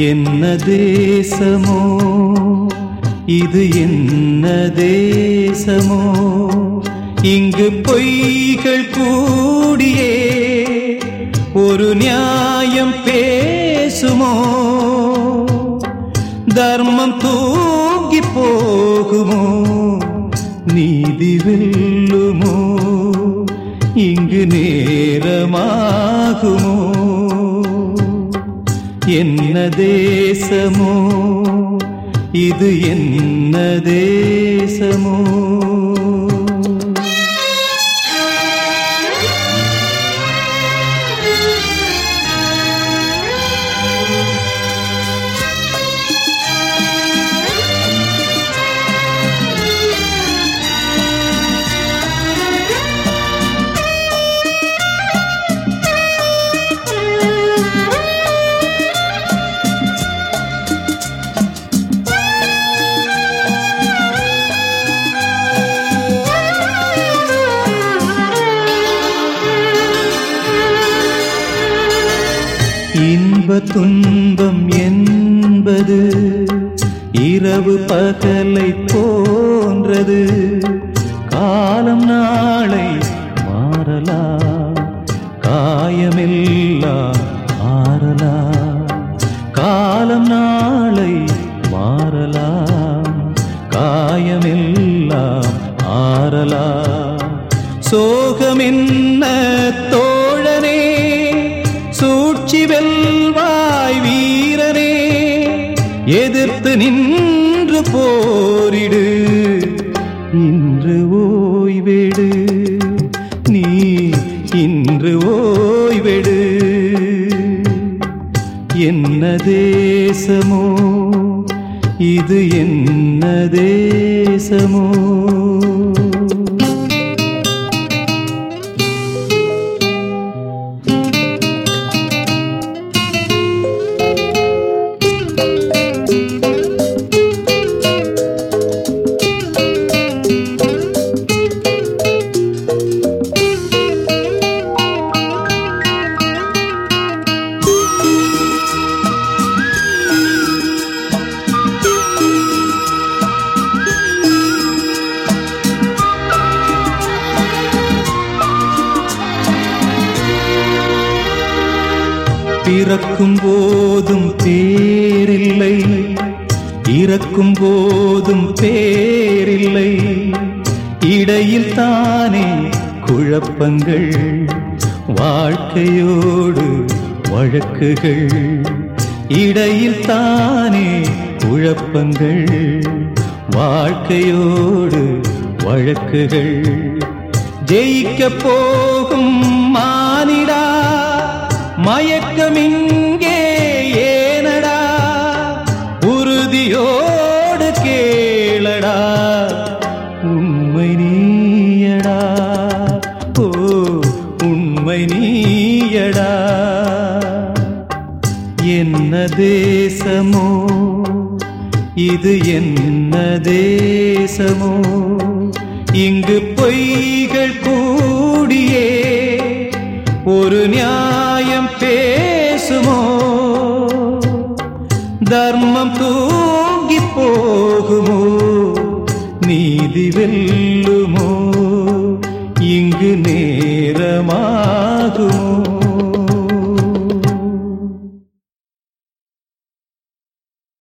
என்ன தேசமோ? இது என்ன தேசமோ? இங்கு பொய்கள் கூடியே ஒரு நியாயம் பேசுமோ? தர்மம் தூங்கி போகுமோ? நீதி வெல்லுமோ? இங்கு நேரமாகுமோ? என்ன தேசமோ? இது என்ன தேசமோ? துன்பம் என்பது இரவு பகலை போன்றது. காலம் நாளை மாறலாம் காயமெல்லாம் மாறலாம் காலம் நாளை மாறலாம் காயமெல்லாம் ஆறலாம் சோகம் தோழனே சூழ்ச்சி வெல்ல நின்று போரிடு. இன்று ஓய்வெடு. நீ இன்று ஓய்வெடு. என்ன தேசமோ இது என்ன தேசமோ? பிறக்கும் போதும் பேரில்லை. இறக்கும் போதும் பேரில்லை. இடையில் தானே குழப்பங்கள் வாழ்க்கையோடு வழக்குகள். இடையில் தானே குழப்பங்கள் வாழ்க்கையோடு வழக்குகள். ஜெயிக்க போ மயக்கமிங்கே ஏனடா? உறுதியோடு கேளடா. உண்மை நீயடா. ஓ உண்மை நீயடா. என்ன தேசமோ? இது என்ன தேசமோ? இங்கு பொய்கள் கூடியே. ஒரு நியாயம் தர்மம் தூங்கி போகுமோ? நீதி வெல்லுமோ? இங்கு நேரமாகுமோ?